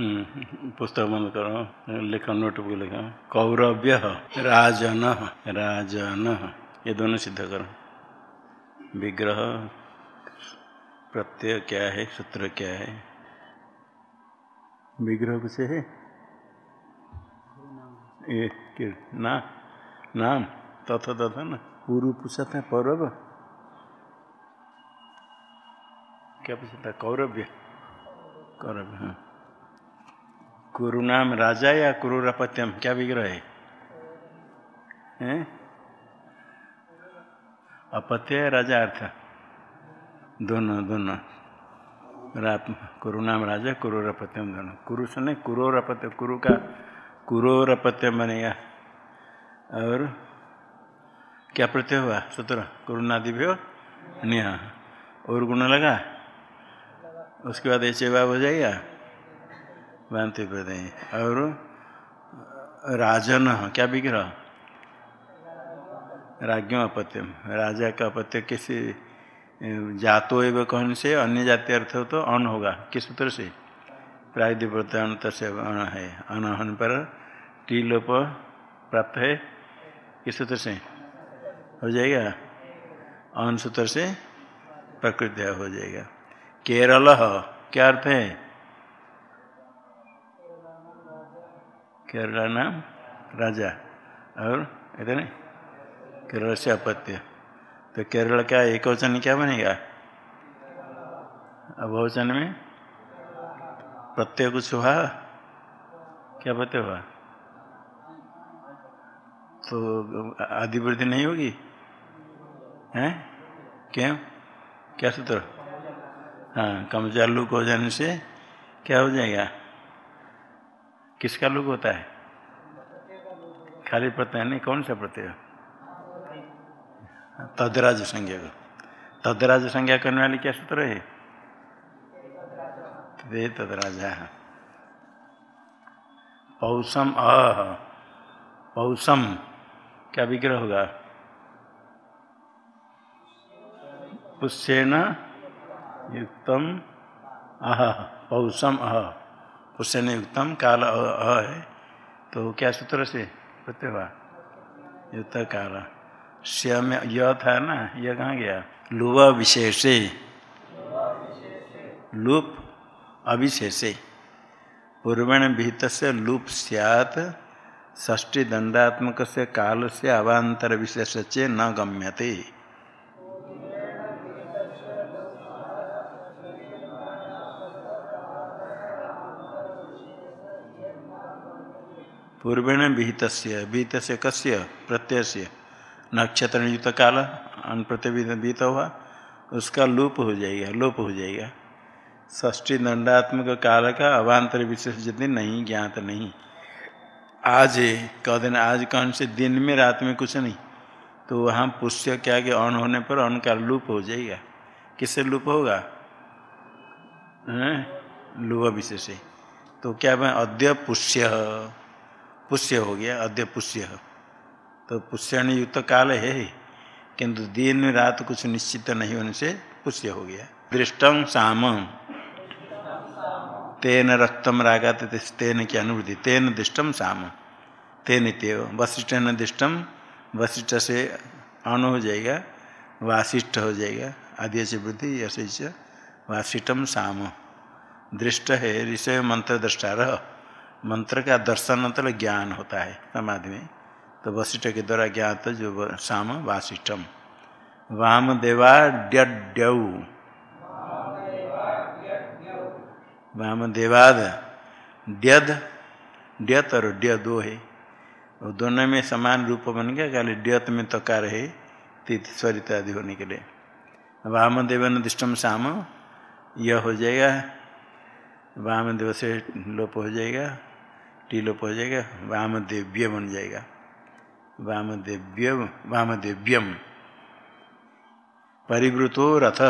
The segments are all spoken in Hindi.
हम्म, पुस्तक बंद करो लिखो नोटबुक लिखो। कौरव्य राजन राजन। ये दोनों सिद्ध करो। विग्रह प्रत्यय क्या है सूत्र क्या है? विग्रह कुछ है? ये ना नाम तथा तथा ना। पूर्व पूछा था पौरव क्या पूछा था कौरव्य। कौरव्य हाँ। कुरु नाम राजा या कुरुरपत्यम क्या विग्रह है? हैं? अपत्य राजा अर्थ? दोनों दोनों। कुरु नाम राजा कुरुरपत्यम दोनों। कुरु सुने कुरोरपत्य कुरु का कुरोरपत्यम बनेगा और क्या प्रत्यय हुआ? सूत्र? कुरुनादि भी हो? नेहा। और गुण लगा? उसके बाद ऐसे बाब हो जाएगा? भांति प्रत्यय और राजन, क्या विग्रह राज्यों अपत्यम राजा का अपत्य किसी जातो एवं कहने से, अन्य जाति अर्थ हो तो अन होगा। किस सूत्र से? प्रायद्वीप अंत से अन है। अन होने पर टी लोप प्राप्त है। किस सूत्र से? हो जाएगा। अन सूत्र से प्रकृति हो जाएगा। केरल, क्या अर्थ है? केरला नाम राजा और इतने केरल से अपत्य। तो केरल का एक वचन क्या बनेगा? बहुवचन में प्रत्यय कुछ हुआ, क्या प्रत्यय हुआ? तो आदि वृद्धि नहीं होगी? हैं? क्यों? क्या सूत्र? हाँ कमज़ोर लुक हो जाने से क्या हो जाएगा? किसका लुक होता है? खाली प्रत्यय नहीं, कौन सा प्रत्यय? तदराज संज्ञा तदराज संज्ञा करने वाले क्या सूत्र है? वे तदराजा। पौसम अह। पौसम क्या विग्रह होगा? पुष्यन युक्तम अह। पौसम अह। पुष्यन युक्तम काल अ है। तो क्या सूत्र से? प्रत्यय हुआ युक्त काल श्य में य था ना? यह कहाँ गया? लुव विशेषे लुप अविशेषे। पूर्वेण विहित से लुप सियात ष्टी दंडात्मक से काल से अवान्तर विशेष चे न गम्यते। पूर्वेण विहित विहित से कस्य प्रत्यय से नक्षत्र युक्त काल अन प्रत्यय हुआ, उसका लोप हो जाएगा, लोप हो जाएगा। ष्टी दंडात्मक काल का अवान्तर विशेष यदि नहीं, ज्ञात नहीं। आज कह दिन, आज कौन से दिन में, रात में कुछ नहीं। तो वहाँ पुष्य क्या कि अन होने पर अन का लूप हो जाएगा। किससे लूप होगा? लुभ विशेष तो क्या मैं अद्य पुष्य। पुष्य हो गया, अद्य पुष्य तो पुष्यण युक्त काल है किंतु दिन रात कुछ निश्चित नहीं होने से पुष्य हो गया। दृष्टम साम। तेन रक्तम रागा तेन की अनुभूति तेन दृष्टम साम। तेन तेव वशिष्ठ न दृष्टम वशिष्ठ से अन हो जाएगा, वासिष्ठ हो जाएगा आदि से वृद्धि यश वासिष्ठम साम। दृष्ट है, ऋषय मंत्र दृष्टा रह मंत्र का दर्शन मतलब ज्ञान होता है समाधि में। तो वशिष्ठ के द्वारा ज्ञात जो साम वासिष्ठम। वाम देवा ड्यौ वाम देवाद ड्यद ड्यत और ड्य दो है। और दोनों में समान रूप बन गया, खाली ड्यत में तकार है, तीत स्वरित आदि होने के लिए। वाम देवन दिष्टम साम, यह हो जाएगा। वाम देव से लोप हो जाएगा। टी लोप हो जाएगा वाम देव्य बन जाएगा। वाम देव्य वाम देव्यम परिवृतो रथ।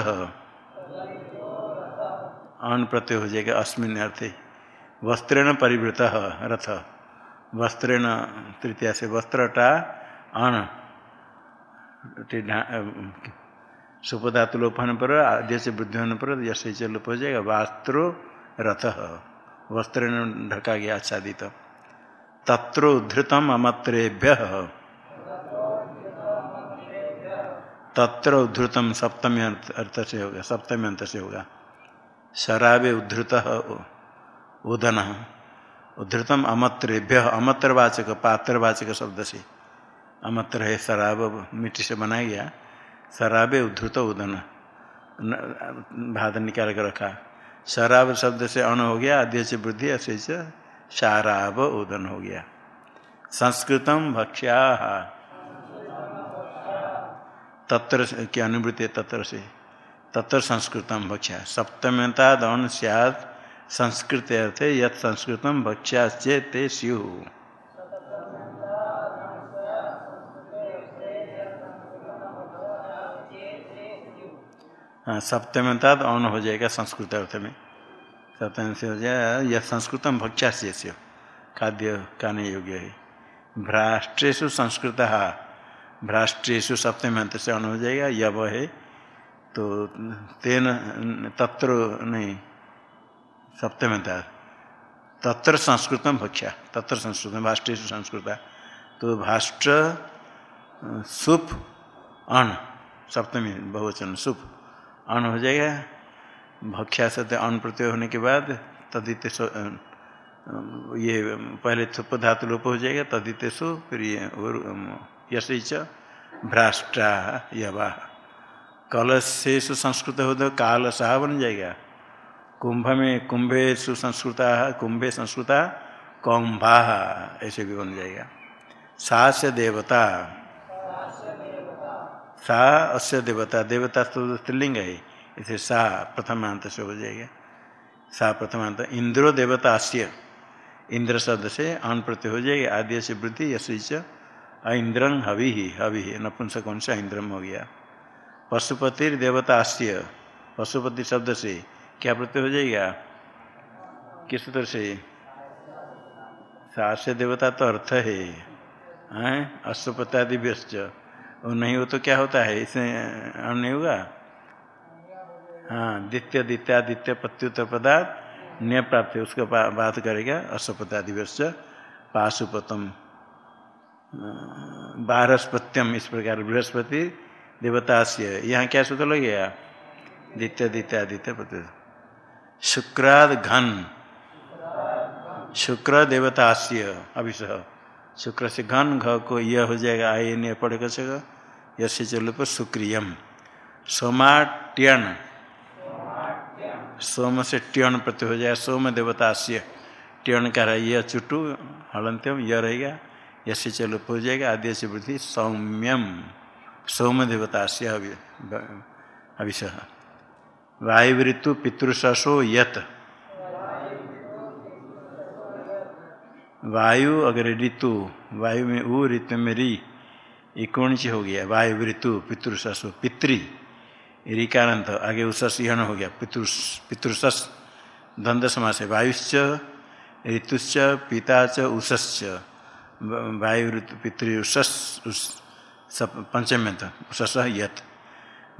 अन प्रत्यय हो जाएगा अस्मिन अर्थे वस्त्रेण परिवृत रथ। वस्त्रेण तृतीया से वस्त्रटा अण सुपधातु लोप होने पर, आद्य से वृद्धि होने पर, यश लोप हो जाएगा। वास्त्रो रथ। वस्त्र ढका गया आच्छादित। तत्र उद्धृतम अमत्रेभ्य। तत्र उद्धृतम सप्तमी अर्थ से होगा सप्तमी अंत से होगा। शराबे उद्धृत उदन। उद्धृतम अमत्रेभ्य, अमत्रवाचक, पात्रवाचक शब्द से अमत्र है शराब, मिट्टी से बनाया गया। शराबे उद्धृत उदन। भाद निकाल कर रखा। शराब शब्द से अण हो गया, आद्य से वृद्धि ऐसे शराब उदन हो गया। संस्कृतम भक्ष्या। तत्र की अनुवृत्ति तत्र से। तत्र संस्कृतम भक्ष्या। सप्तमता दौन सियाद संस्कृत अर्थ यथ संस्कृतम भक्ष्या ते स्यु हाँ सप्तम सप्तमता अन हो जाएगा संस्कृत अर्थ में। सप्तम से हो जाए, यह संस्कृतम भक्ष्या से खाद्य खाने योग्य है। भ्राष्ट्रेशु संस्कृत भ्राष्ट्रेशु सप्तम अंत से अन हो जाएगा यव है। तो तेन, तत्र नहीं सप्तमता तत्र संस्कृतम भक्ष्या, तत्र संस्कृतम भाष्ट्रेशु संस्कृता। तो भाष्ट्र, सुप अण सप्तमी बहुवचन, सुप। अन हो जाएगा। भक्षा सत्य अन प्रत्यय होने के बाद तदित ये पहले थुप धातु लोप हो जाएगा तदित सु, फिर ये यश भ्राष्ट्रा यवा। कलश से सुसंस्कृत हो तो काल साह बन जाएगा। कुंभ में कुंभे सुसंस्कृता, कुंभे संस्कृता, कौम्भा, ऐसे भी बन जाएगा। सा से देवता। सा, अस्य देवता देवता तो स्त्रीलिंग है। इसे सा प्रथमांत से हो जाएगा। सा प्रथमांत, इंद्रो देवता अस्य। इंद्र शब्द से अन प्रति हो जाएगा। आद्य से वृद्धि यश इंद्रं हवि ही हवि। ही नपुंसक सा इंद्रम हो गया। पशुपति देवता अस्य। पशुपति शब्द से क्या प्रत्यय हो जाएगा? किस तरह से? सास्य देवता तो अर्थ है। अश्वपतादि व्यस्त वो नहीं हो तो क्या होता है, इसे नहीं होगा हाँ द्वितीय द्वितीयादित्य प्रत्युत्तर पदार्थ न्य प्राप्त है उसका बात करेगा अश्वपतादिव्यस्य पाशुपतम बारहस्पत्यम इस प्रकार बृहस्पति देवता से यहाँ क्या सूत्र लग गया? द्वितीय द्वितीयादित्य प्रत्यु शुक्राद घन। शुक्र देवता अभिषह शुक्र से घन घ को यह हो जाएगा आय ने पढ़ेगा सगा यश चलो पर सुक्रियम। सोमाट्यन। सोम से ट्यन प्रति हो जाएगा, सोम देवतास्य। ट्यन का रहा, यह चुटू हलंत्यम, यह रहेगा। यश चलो हो जाएगा, आद्य से वृद्धि सौम्यम। सोम देवतास्य अभिषह। वायु ऋतु पितृशो यत। वायु, अगर ऋतु, वायु में ऊ ऋतु में री इकोणच हो गया? वायु ऋतु पितृसु पितृ। ऋकारांत आगे उसस यण हो गया। पितृ पितृसस द्वंद्व समास है। वायुश्च, ऋतुश्च पिता च उषश्च वायु ऋतु, पितृ, उषस पंचम उषस यत।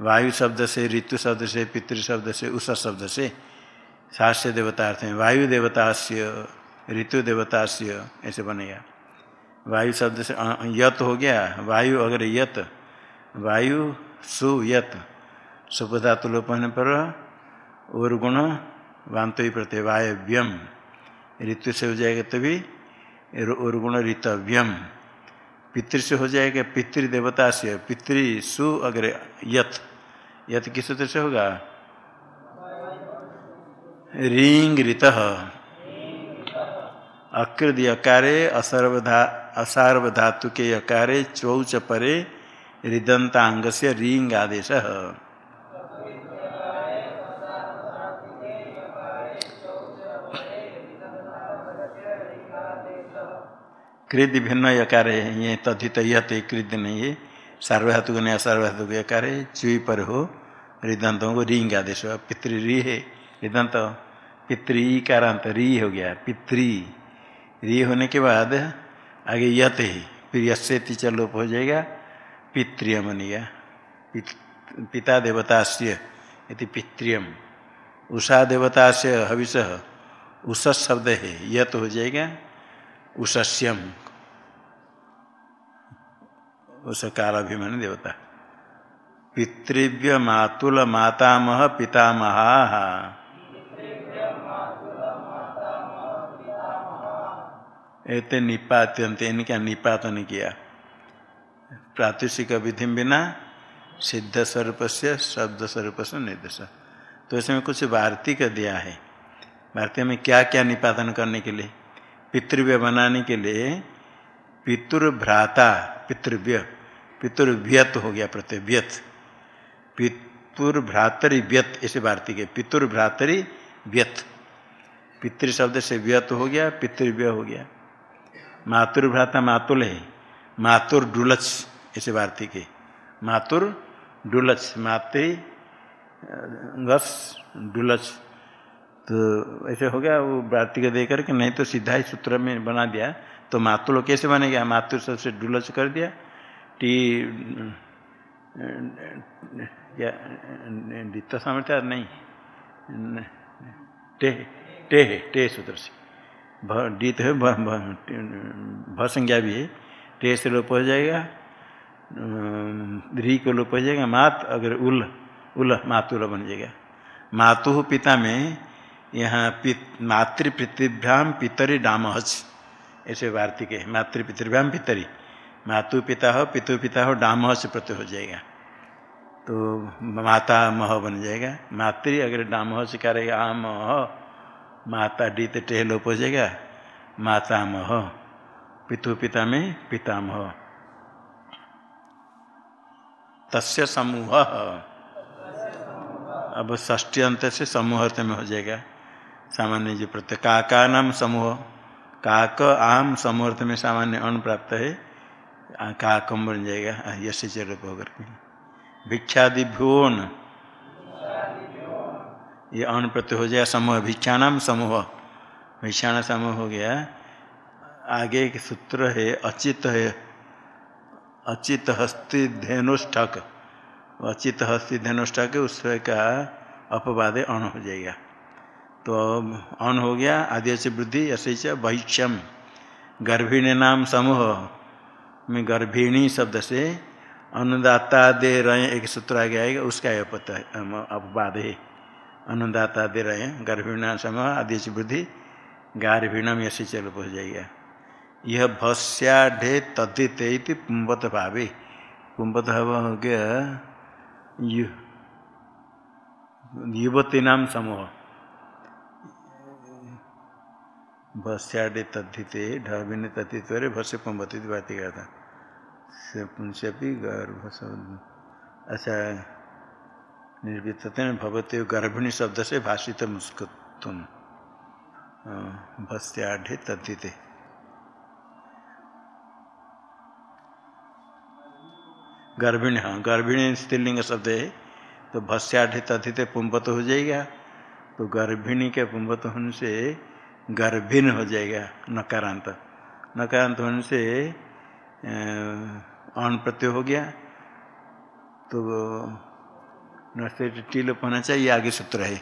वायु शब्द से, ऋतु शब्द से, पितृ शब्द से, उषस शब्द से सास्य देवतार्थ में वायु देवता से ऋतु देवता से ऐसे बनेगा वायु शब्द से यत हो गया। वायु अगर यत वायु सुयत सुपधातु लोप होने पर और गुण वांतो प्रत्यय वायव्यम ऋतु से हो जाएगा तभी और गुण ऋतव्यम। पितृ से हो जाएगा पितृ देवता से पितृ सु अगर यत यत किस सूत्र से होगा? रींग ऋत। अकृद यकारे असर्वधा असार्वधातु के यकारे चौच परे रिदंतांग से रींग आदेश कृद भिन्न यकार, ये तथित यत कृद नहीं है। सार्वधातुक नहीं, असार्वधातुक यकार, चुई पर हो रिदंतों को रींग आदेश पितृ री है रिदंत पितृ कारांत री हो गया, पितृ। री होने के बाद आगे यत ही, फिर यसे लोप हो जाएगा पितृय बनेगा पिता देवता से पितृयम उषा देवता से हविष उस शब्द है यह तो हो जाएगा, उषस्यम। उस कालाभिमान देवता। पितृव्य मातुल मातामह पितामहा। एते निपात्यंत इनका निपातन किया? प्रातिशिक विधि बिना सिद्ध स्वरूप से शब्द स्वरूप से निर्देश। तो इसमें कुछ वार्तिक दिया है। वार्तिक में क्या क्या निपातन करने के लिए? पितृव्य बनाने के लिए पितुर्भ्राता पितृव्य। पितुर्व्यत हो गया प्रत्यय, व्यत। पितुर्भ्रातरी व्यत ऐसे वार्तिक है। पितुर्भ्रातरी व्यत। पितृ शब्द से व्यत हो गया, पितृव्य हो गया। मातुर्भ्राता मातुल है। मातुर डुलच, ऐसे वार्तिक है। मातुर डुलच, मातृ गस, डुलच। तो ऐसे हो गया, वो भारती वार्तिक दे करके, नहीं तो सीधा ही सूत्र में बना दिया। तो मातुल कैसे बनेगा? मातुर सबसे डुलच कर दिया। टी क्या सामर्थ्य नहीं। टे टे टे सूत्र से। डीत है, भ संज्ञा भी है। टे से लोप हो जाएगा री को लोप हो जाएगा, मात अगर उल उल मातुल बन जाएगा। मातु पिता में यहाँ पित मातृपितृभ्याम पितरी डामहच ऐसे वार्तिक है। मातृपितृभ्याम पितरी, मातु पिता हो, पितु पिता हो डामह से प्रत्यय हो जाएगा। तो माता मह बन जाएगा। मातृ अगर डामह से करेगा आम माता डी टेह लोप हो जाएगा माता मह पितु पिता में पितामह तस्य समूह। अब ष्टी अंत से समूह अर्थ में हो जाएगा। सामान्य जो प्रत्यय, का का नाम समूह? काक आम समूह अर्थ में सामान्य अन्न प्राप्त है। काकम बन जाएगा। यश चरूप होकर भिक्षादि भ्योन ये अन्न प्रत्यय हो जाएगा समूह भिक्षाणाम समूह। भिक्षाण समूह हो गया। आगे एक सूत्र है, अचित है। अचित हस्ति धेनुष्ठक। अचित हस्ति धेनुष्ठक उसका अपवाद अण हो जाएगा। तो अन हो गया, आदि से वृद्धि ऐसे वैक्षम गर्भिणी नाम समूह। में गर्भिणी शब्द से अनुदाता दे रहे एक सूत्र आ गया उसका अपवाद है। अनुदाता दे रहे गर्भिणी समूह आदि से वृद्धि गार्भिणम ऐसे चल हो जाएगा यह भस्याढ़े तद्धित पुंबत भावे। पुंबत भाव हो गया यु, युवती नाम समूह भस्याडे तद्धिते ढविने तथित भस्य पुंबती बात था से गर्भ अच्छा निर्वित भवते गर्भिणी शब्द से भाषित मुस्कुम भस्याढ़े तद्धिते। गर्भिणी हाँ गर्भिणी स्त्रीलिंग शब्द है तो भस्याढ़े तथित पुंबत हो जाएगा। तो गर्भिणी के पुंबत होने से गर्भिन हो जाएगा, नकारांत। नकारांत होने से अण प्रत्यय हो गया। तो नष्ट टीलोप होना चाहिए आगे सूत्र है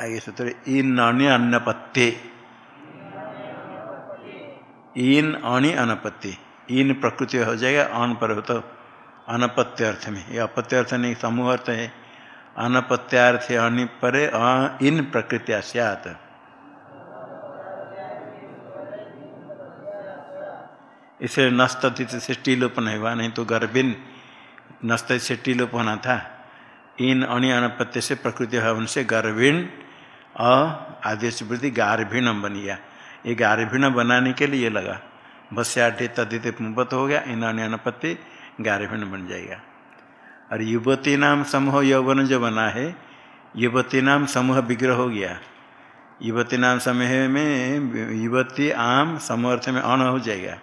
आगे सूत्र इन अन्य अन्नपत्य इन अणि अनपत्ति इन प्रकृति हो जाएगा अन पर हो तो अनपत्य अर्थ में ये अपत्य अर्थ नहीं समूह अर्थ है अनपत्यार्थ अणि परे इन प्रकृतिया सियात इसे नस्तथित से टीलोप नहीं हुआ नहीं तो गर्भिन नस्त से टीलोप होना था। इन अणि अनपत्य से प्रकृति हवन से गर्भिण अ, आदेश वृद्धि गार्भिणम बन गया। ये गार्भिण बनाने के लिए लगा। भस्याढ़ तदित मुबत हो गया, इन अणि अनपत्ति गार्भिण बन जाएगा। और युवती नाम समूह यौवन जो बना है, युवती नाम समूह विग्रह हो गया। युवती नाम समूह में, युवती आम समूह अर्थ में अण हो जाएगा।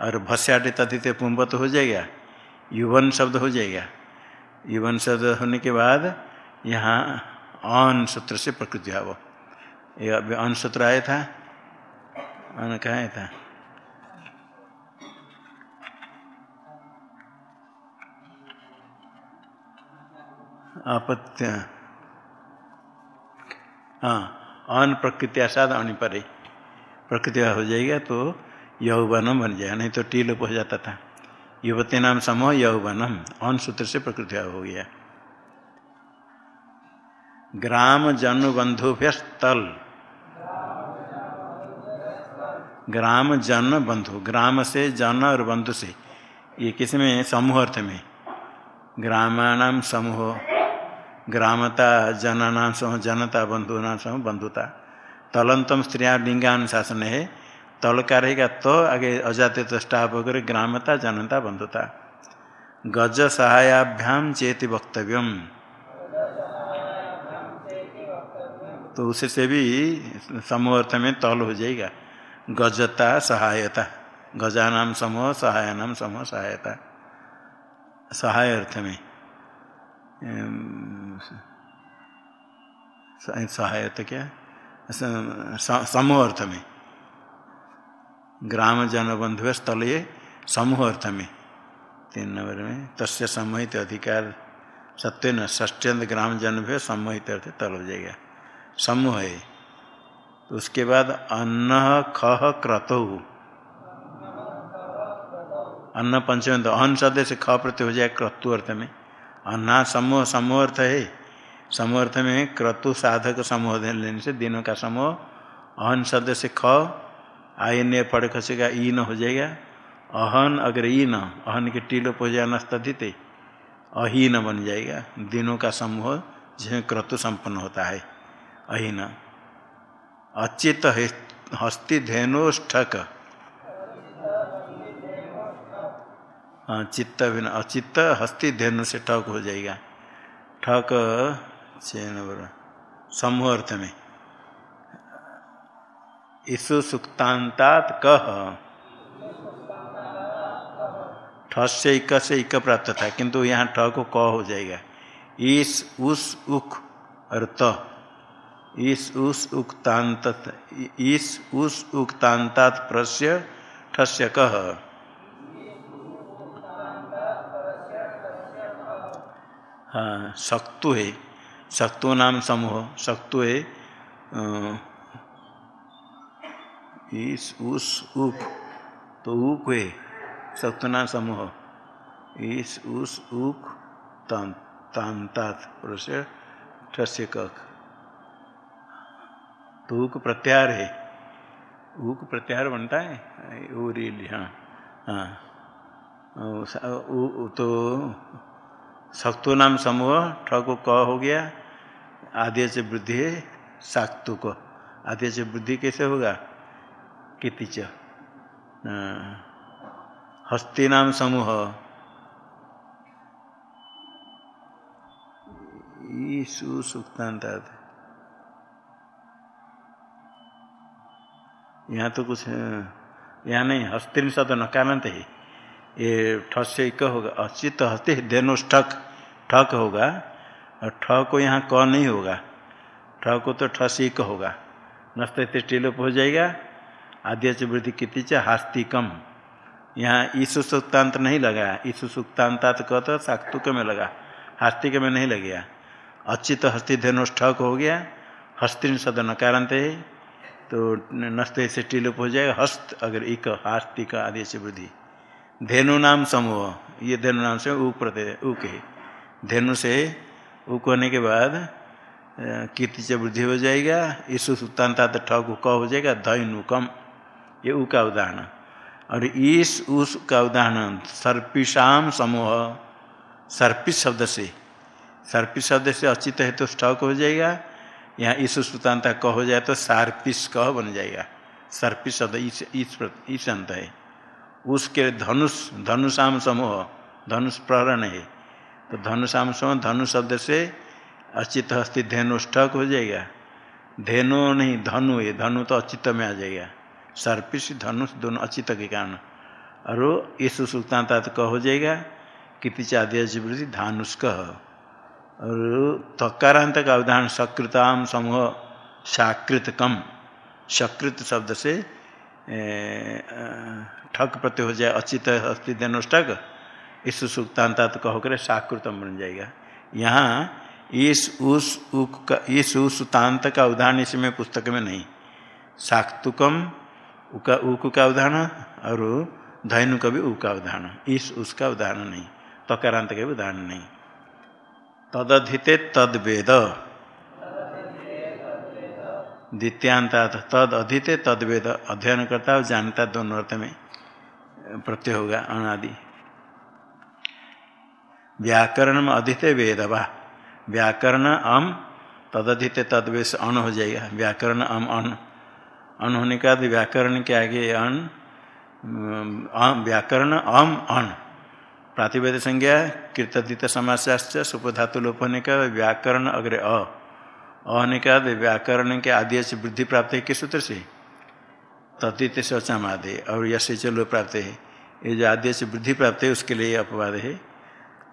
और भस्याटे तथित पुंबत हो जाएगा। युवन शब्द हो जाएगा। युवन शब्द होने के बाद यहाँ अन सूत्र से प्रकृति भाव ये अभी अन सूत्र आया था। अन कहा था? अपत्य हाँ अन प्रकृति असाद अनिपरे प्रकृति हो जाएगा तो यौवनम बन जाएगा, नहीं तो टीलोप हो जाता था। युवती नाम समूह यौवनम अन सूत्र से प्रकृति हो गया। ग्राम जन बंधुभ्य तल ग्राम जन बंधु ग्राम से जन और बंधु से, ये किसमें समूह अर्थ में। ग्रामाणाम समूह, ग्रामता, जनानाम समूह, जनता बंधु नाम समूह, बंधुता। तलंतम स्त्रिया लिंगानुशासन है तल का रहेगा तो आगे अजाते तो स्टाप होकर ग्रामता, जनता बंधुता। गज सहायाभ्याम चेति वक्तव्यम। तो उससे भी समूह अर्थ में तल हो जाएगा। गजता सहायता। गजानाम समूह, सहायनाम समूह, सहायता। सहाय अर्थ में सहायता क्या? समूह अर्थ में। ग्राम जन बंधु स्थल ये समूह अर्थ में तीन नंबर में, तस्य सम्मोहित अधिकार सत्य न ष्टंत ग्राम जन भी सम्मोहित अर्थ तल हो जाएगा। समूह है। तो उसके बाद अन्न खह क्रतु। अन्न पंचम तो अन्न शब्द से ख प्रति हो जाए क्रतु अर्थ में। अन्ना समूह समूह अर्थ है। समूह अर्थ में क्रतु साधक समूह लेने से, दिनों का समूह अहन शब्द से ख आयन पड़ खसेगा, ई न हो जाएगा। अहन अगर ई न, अहन के टीलो हो जाए नस्तित अहीन बन जाएगा। दिनों का समूह जिसमें क्रतु संपन्न होता है अहीन अचित हस्ति धेनुष्ठक। हाँ चित्त बिना अचित्त हस्ति धेनु से ठक हो जाएगा। ठक छः समूह अर्थ में। ईसु सुक्तांतात कह ठस से इक से इक प्राप्त था, किंतु यहाँ ठ को क हो जाएगा। ईस उस उख और त। ईस उस उक्तांत ईस उस उक्तांतात प्रस्य ठस्य कह हाँ शक्तु है। शक्तु नाम समूह। शक्तु है इस उस उक तो उक है शक्तु समूह। इस उस उक तांतात ठस्य कख तो उक प्रत्यार है। उक प्रत्यार बनता है? ओ उरील हाँ हाँ। तो सक्तु नाम समूह ठ को क हो गया, आद्य से वृद्धि है साक्तु को। आद्य से वृद्धि कैसे होगा? कितिच हस्ती नाम समूह। यहाँ तो कुछ, यहाँ नहीं, हस्तिन शब्द नकारांत है। ये ठस से एक होगा, अचित हस्ते धेनुष्ठक ठक ठक होगा, और ठ को यहाँ क नहीं होगा। ठ को तो ठस एक होगा। नस्ते टीलोप हो जाएगा आद्य च वृद्धि किति च हास्तिकम। यहाँ ईसु सुक्तांत नहीं लगा ईसु सुक्तांतात कह तो साक्तुक में लगा। हास्तिक में नहीं लग लगेगा। अचित हस्ति धेनुष्ठक हो गया। हस्तिन सद नकारांत है। तो नस्ते से टीलोप हो जाएगा। हस्त अगर एक हास्तिक आदि से वृद्धि धेनु नाम समूह। ये धेनु नाम से ऊक प्रत्यय ऊक है धेनु से ऊक होने के बाद कीर्ति से वृद्धि हो जाएगा। ईसु तो ठग क हो जाएगा। धैनुकम। ये ऊ का उदाहरण। और ईस उस का उदाहरण सर्पिशाम समूह सर्पिस शब्द से। सर्पिस शब्द से अचित है तो ठग हो जाएगा यहाँ ईसु सुतांता क हो जाए तो सार्पिस कह बन जाएगा। सर्पिस शब्द ईस अंत है। उसके धनुष धनुषाम समूह, धनुष प्रहरण है। तो धनुषाम समूह धनु शब्द से अचित हस्ति धेनुष्ठक हो जाएगा। धेनु नहीं, धनु है, धनु तो अचित में आ जाएगा। सर्पिस धनुष दोनों अचित के कारण। और इस तो हो जाएगा किति चाद्य वृद्धि धानुष और तकारांत का उदाहरण सकृताम समूह साकृत कम सकृत शब्द से ठक प्रत्यय हो जाए अचित अस्ति धनुष्ठक इस सुक्तांता तो कहो करे साकृतम बन जाएगा। यहाँ, इस, उस, उक का इस उस तांत का उदाहरण इसमें पुस्तक में नहीं। साक्तुकम उका, उक का उदाहरण और धैनु का भी उ का उदाहरण इस, उसका उदाहरण नहीं। तकारांत का भी उदाहरण नहीं। तदधिते तद वेद द्वितीयांत तद अधिते तद वेद अध्ययन करता और जानता दोनों अर्थ में प्रत्यय होगा, अनादि। व्याकरण अधिते वेद वा व्याकरण अम, तदधित तदवेश अन हो जाएगा। व्याकरण अम, अन। अन होने का व्याकरण के आगे अन व्याकरण अम, अन। प्रातिवेद संज्ञा कृतदित समाचाश्च सुपधातु लोप होने का व्याकरण अग्रे अ। होने का व्याकरण के आदि से वृद्धि प्राप्त है किस सूत्र से? तद्दित से और यश चलो प्राप्त है। ये जो आद्य से वृद्धि प्राप्त है, उसके लिए अपवाद है।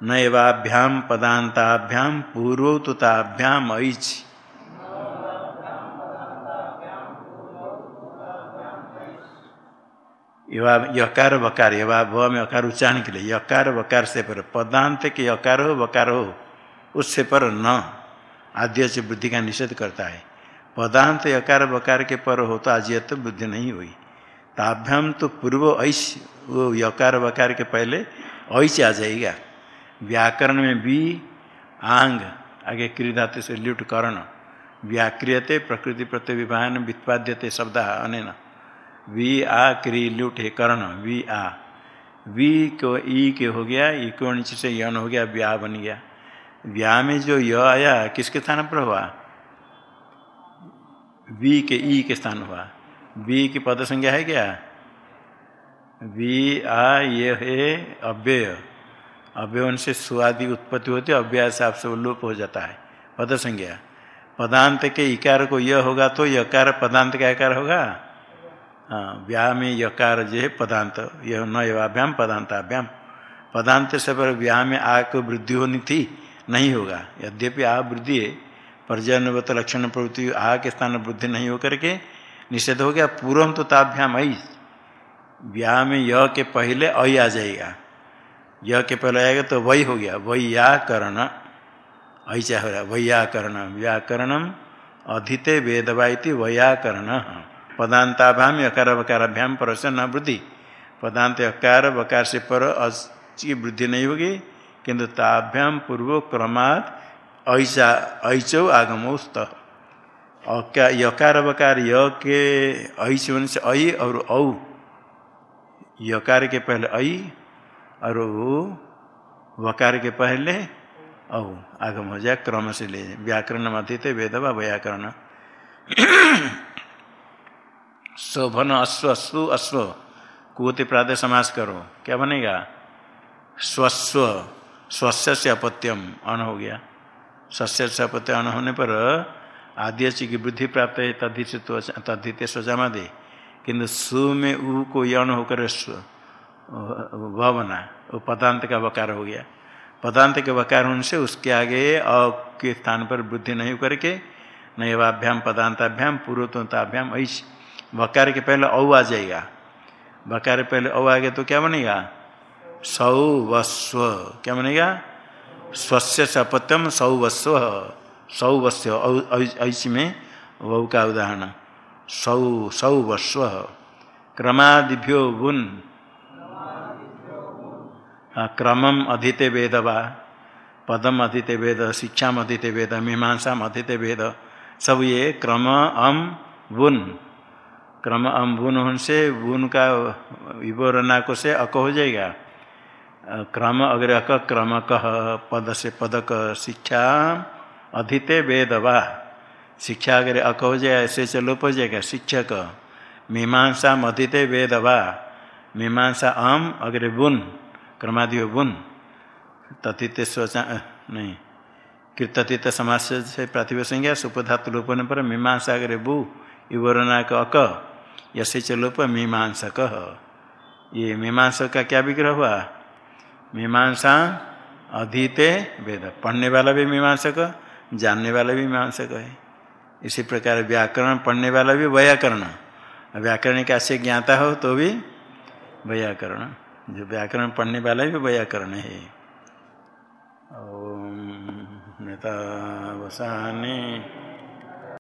नैवाभ्याम पदांताभ्याम पूर्वोताभ्याम ऐच यकार वकार यवा व में अकार उच्चारण के लिए यकार वकार से पर पदांत के यकार हो वकार हो उससे पर न आद्य से बुद्धि का निषेध करता है पदांत यकार वकार के पर हो तो आज तो बुद्धि नहीं हुई ताभ्याम तो पूर्व ऐश वो यकार वकार के पहले ऐश आ जाएगा व्याकरण में भी आंग आगे क्रीधाते से ल्युट करण व्याक्रियते प्रकृति प्रत्यय विभान व्युत्पाद्यते शब्द अनेन वी आ क्री ल्युट है कर्ण, वी आ। वी को ई के हो गया, ई को नीचे से यन हो गया, व्या बन गया। व्या में जो य आया, किसके स्थान पर हुआ? वी के ई के स्थान हुआ। वी की पद संज्ञा है क्या? वी आ, ये, है, अव्यय। अव्यवन से स्वादि उत्पत्ति होती है, अव्यय से आपसे लोप हो जाता है। पद संज्ञा। पदांत के इकार को यह होगा तो यकार पदांत का आकार होगा। हाँ व्याह में यकार जो है पदांत, यह न यवाभ्याम पदांताभ्याम। पदांत से पर व्याह में आ को वृद्धि होनी थी, नहीं होगा। यद्यपि आ वृद्धि है, पर्जन्यवत लक्षण प्रवृत्ति आ के स्थान वृद्धि नहीं होकर के निषेध हो गया। पूर्व तो ताभ्याम आई व्याह में य के पहले अ आ जाएगा। य के पहले आएगा तो वही हो गया। वैयाकरण, ऐसा हो रहा वैयाकरण व्याकरणम अधिते वेदवाइति वैयाकरण। पदांताभ्याम यकार वकाराभ्याम पर से न वृद्धि पदांत यकार वकार से पर की वृद्धि नहीं होगी, किंतु ताभ्याम पूर्व क्रमात् ऐसा ऐचो आगमोस्त और क्या यकार वकार य के ऐसे होने से ऐ और औ। यकार के पहले ऐ और वकार के पहले औ। आगम हो जाए, क्रम से ले व्याकरण मध्य वेद व व्याकरण। शोभन अश्व अश्व अश्व। कुति प्रातः समास करो। क्या बनेगा? स्वस्व। स्वस्य से अपत्यम। अन हो गया। सस्य से अपत्य अन होने पर आद्य की वृद्धि प्राप्त है तद्धित तद्धित स्वजामा दे। किंतु सु में उ को यण होकर व बना। वो पदांत का वकार हो गया। पदांत के वकार होने से उसके आगे अ के स्थान पर वृद्धि नहीं करके नैवाभ्याम पदांताभ्याम पूर्वताभ्याम ऐसे वकार के पहले औ आ जाएगा। वकार पहले औ आ गया तो क्या बनेगा? सौ वस्व क्या बनेगा? स्वस्य सपत्यम सौ वस्व सौ वस्व ऐसी में वह का उदाहरण। सौ सौ वस्व क्रमादिभ्यो वुन क्रमम अधीते वेद वा। पदम अधीते वेद शिक्षा अधीते वेद मीमांसा अधीते वेद। सब ये क्रम, अम वुन क्रम अम वुन होने से वुन का विवरणा को से अक हो जाएगा। क्रम अग्र अक क्रम कह पद से पदक, शिक्षा, अधीते वेद वा शिक्षा अगर अक हो जाए ऐसे से लोप हो जाएगा। शिक्षक, मीमांसा अधीते वेद वा मीमांसा अम, अग्रे बुन क्रमादि बुन तथित स्वचा नहीं। कृततीत समाज से प्रातिभ संज्ञा, सुपधातु लोप होने पर मीमांसा अग्रे बु युवरना का अक। यसे चलोप मीमांसक ये मीमांसक का क्या विग्रह हुआ? मीमांसा अधीते वेद। पढ़ने वाला भी मीमांसक, जानने वाला भी मीमांसक है। इसी प्रकार व्याकरण, पढ़ने वाला भी व्याकरण। व्याकरण का से ज्ञाता हो तो भी व्याकरण। जो व्याकरण पढ़ने वाला भी व्याकरण है। ओम तवसाने